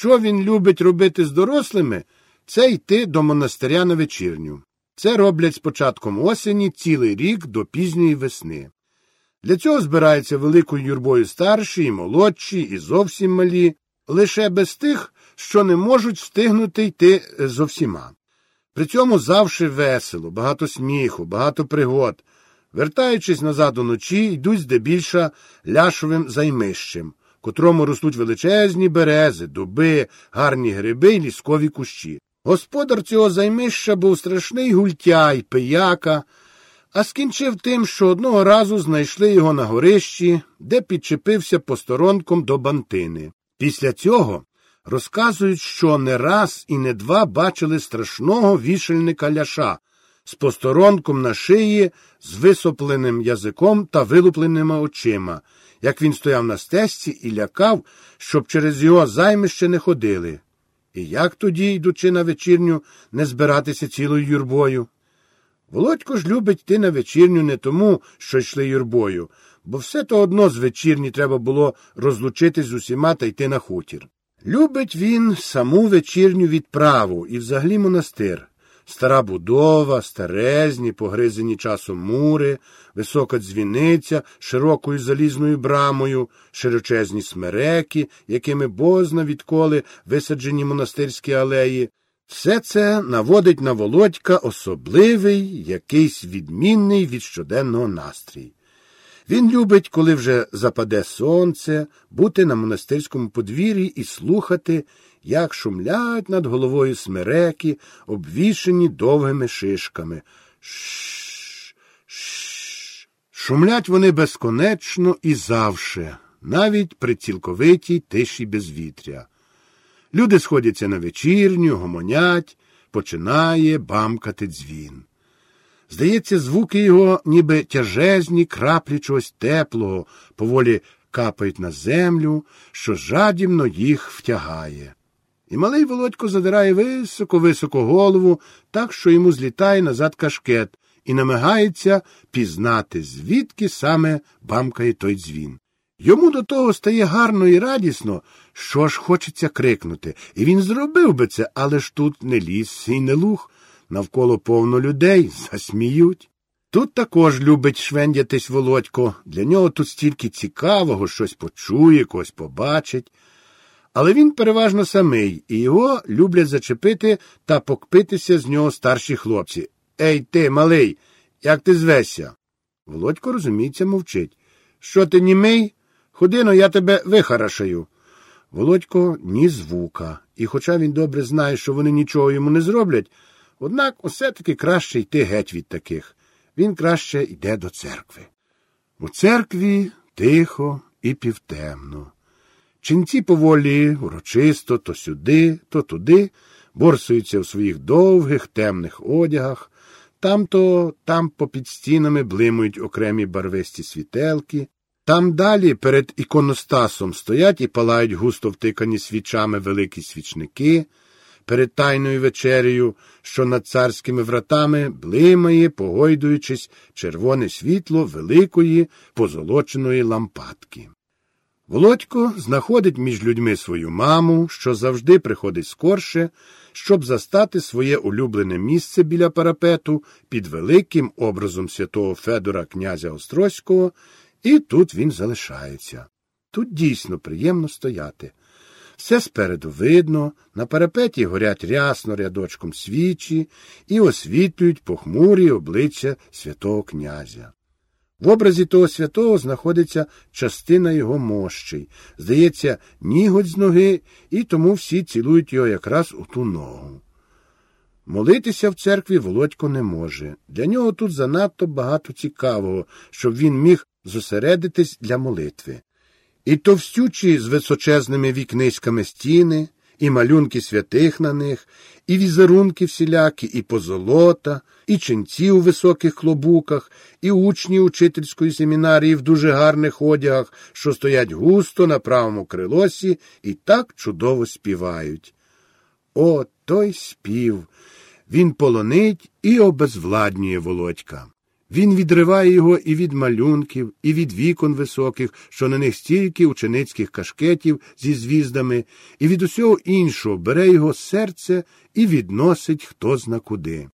що він любить робити з дорослими, це йти до монастиря на вечірню. Це роблять з початком осені цілий рік до пізньої весни. Для цього збираються великою юрбою старші і молодші, і зовсім малі, лише без тих, що не можуть встигнути йти зо всіма. При цьому завжди весело, багато сміху, багато пригод. Вертаючись назад уночі, йдуть здебільша ляшовим займищем, котрому ростуть величезні берези, дуби, гарні гриби й ліскові кущі. Господар цього займища був страшний гультяй, пияка, а скінчив тим, що одного разу знайшли його на горищі, де підчепився посторонком до бантини. Після цього розказують, що не раз і не два бачили страшного вішельника ляша з посторонком на шиї, з висопленим язиком та вилупленими очима, як він стояв на стесці і лякав, щоб через його займище не ходили. І як тоді, йдучи на вечірню, не збиратися цілою юрбою? Володько ж любить йти на вечірню не тому, що йшли юрбою, бо все то одно з вечірні треба було розлучитись з усіма та йти на хутір. Любить він саму вечірню відправу і взагалі монастир. Стара будова, старезні, погризені часом мури, висока дзвіниця широкою залізною брамою, широчезні смереки, якими бозна відколи висаджені монастирські алеї. Все це наводить на володька особливий, якийсь відмінний від щоденного настрій. Він любить, коли вже западе сонце, бути на монастирському подвір'ї і слухати, як шумлять над головою смереки, обвішені довгими шишками. Шш. Шумлять вони безконечно і завше, навіть при цілковитій тиші безвітря. Люди сходяться на вечірню, гомонять, починає бамкати дзвін. Здається, звуки його, ніби тяжезні краплі чогось теплого, поволі капають на землю, що жадібно їх втягає. І малий володько задирає високо-високо голову, так що йому злітає назад кашкет, і намагається пізнати, звідки саме бамкає той дзвін. Йому до того стає гарно і радісно, що ж хочеться крикнути, і він зробив би це, але ж тут не ліс і не луг навколо повно людей, засміють. Тут також любить швендятись володько, для нього тут стільки цікавого, щось почує, когось побачить. Але він переважно самий, і його люблять зачепити та покпитися з нього старші хлопці. Ей ти, малий, як ти звешся? Володько, розуміється, мовчить. Що ти німий? Ходино, я тебе вихарашаю. Володько ні звука, і, хоча він добре знає, що вони нічого йому не зроблять, Однак усе таки краще йти геть від таких. Він краще йде до церкви. У церкві тихо і півтемно. Ченці поволі, урочисто, то сюди, то туди, борсуються в своїх довгих темних одягах, там-то там попід стінами блимують окремі барвисті світелки, там далі перед іконостасом стоять і палають густо втикані свічами великі свічники перед тайною вечерею, що над царськими вратами блимає, погойдуючись, червоне світло великої позолоченої лампадки. Володько знаходить між людьми свою маму, що завжди приходить скорше, щоб застати своє улюблене місце біля парапету під великим образом святого Федора князя Острозького, і тут він залишається. Тут дійсно приємно стояти. Все спереду видно, на парапеті горять рясно рядочком свічі і освітлюють похмурі обличчя святого князя. В образі того святого знаходиться частина його мощей, здається, ніготь з ноги, і тому всі цілують його якраз у ту ногу. Молитися в церкві Володько не може. Для нього тут занадто багато цікавого, щоб він міг зосередитись для молитви. І товстючі з височезними вікниськами стіни, і малюнки святих на них, і візерунки всілякі, і позолота, і ченці у високих клобуках, і учні учительської семінарії в дуже гарних одягах, що стоять густо на правому крилосі і так чудово співають. О, той спів! Він полонить і обезвладнює володька. Він відриває його і від малюнків, і від вікон високих, що на них стільки ученицьких кашкетів зі звіздами, і від усього іншого бере його серце і відносить хто зна куди.